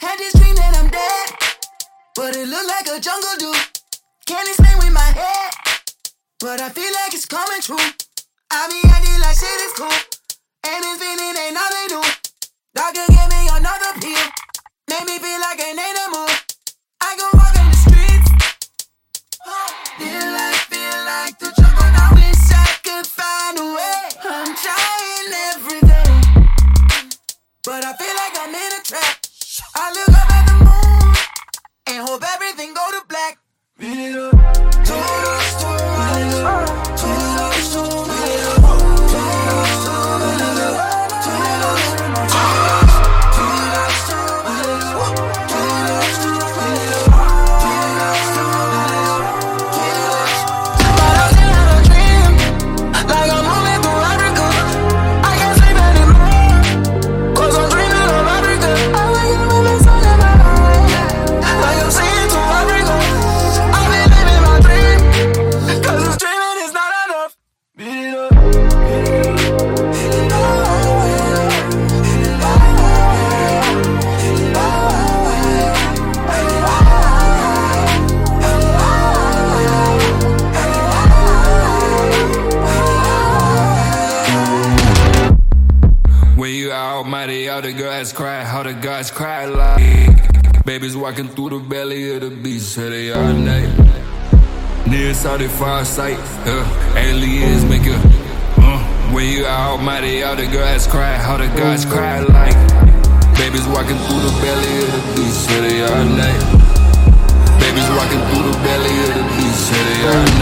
Had this dream that I'm dead, but it looked like a jungle do. Can't explain with my head, but I feel like it's coming true. I be acting like shit is cool, and this feeling ain't nothing new. Doctor gave me another pill, made me feel like an animal. I go walk in the streets, feel like, feel like the jungle. I wish I could find a way. I'm trying every day, but I feel like I'm in a trap. I look up at the moon and hope everything go to black. Beat it up. All the gods cry, how the gods cry like Babies walking through the belly of the beast, so they all night Near saw the far sight, uh, aliens make a uh, When you are almighty, all the gods cry, all the gods cry like Babies walking through the belly of the beast, so they all night Babies walking through the belly of the beast, so they all night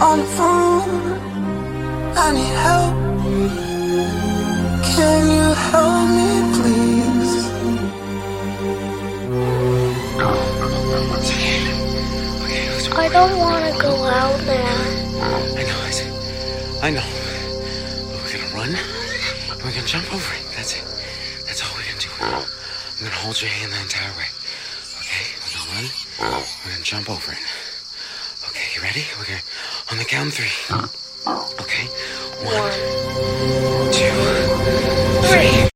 on the phone. I need help. Can you help me, please? I don't want to go out there. I know, I. I know. But we're gonna run and we're gonna jump over it. That's it. That's all we're gonna do. I'm gonna hold your hand the entire way. Okay? We're gonna run. We're gonna jump over it. Okay, you ready? We're gonna on the count of three. Okay? One, two, three.